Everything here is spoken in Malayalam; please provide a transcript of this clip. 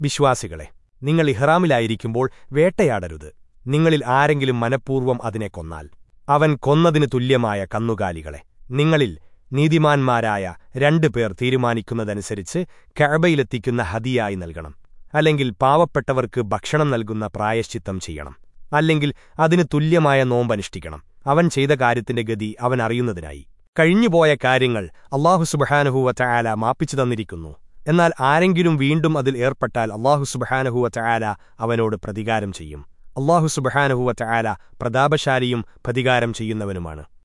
വിശ്വാസികളെ നിങ്ങൾ ഇഹ്റാമിലായിരിക്കുമ്പോൾ വേട്ടയാടരുത്. നിങ്ങളിൽ ആരെങ്കിലും മനഃപൂർവം അതിനെ കൊന്നാൽ അവൻ കൊന്നതിനു തുല്യമായ കന്നുകാലികളെ. നിങ്ങളിൽ നീതിമാന്മാരായ രണ്ടു പേർ തീരുമാനിക്കുന്നതനുസരിച്ച് കഴബയിലെത്തിക്കുന്ന ഹതിയായി നൽകണം അല്ലെങ്കിൽ പാവപ്പെട്ടവർക്ക് ഭക്ഷണം നൽകുന്ന പ്രായശ്ചിത്തം ചെയ്യണം അല്ലെങ്കിൽ അതിന് തുല്യമായ നോമ്പനുഷ്ഠിക്കണം. അവൻ ചെയ്ത കാര്യത്തിന്റെ ഗതി അവൻ അറിയുന്നതിനായി. കഴിഞ്ഞുപോയ കാര്യങ്ങൾ അള്ളാഹു സുബഹാനഹുവ ചായാല മാപ്പിച്ചു തന്നിരിക്കുന്നു. എന്നാൽ ആരെങ്കിലും വീണ്ടും അതിൽ ഏർപ്പെട്ടാൽ അള്ളാഹു സുബഹാനഹുവ ചായാല അവനോട് പ്രതികാരം ചെയ്യും. അള്ളാഹു സുബഹാനഹുവ ചായാല പ്രതാപശാലിയും പ്രതികാരം ചെയ്യുന്നവനുമാണ്.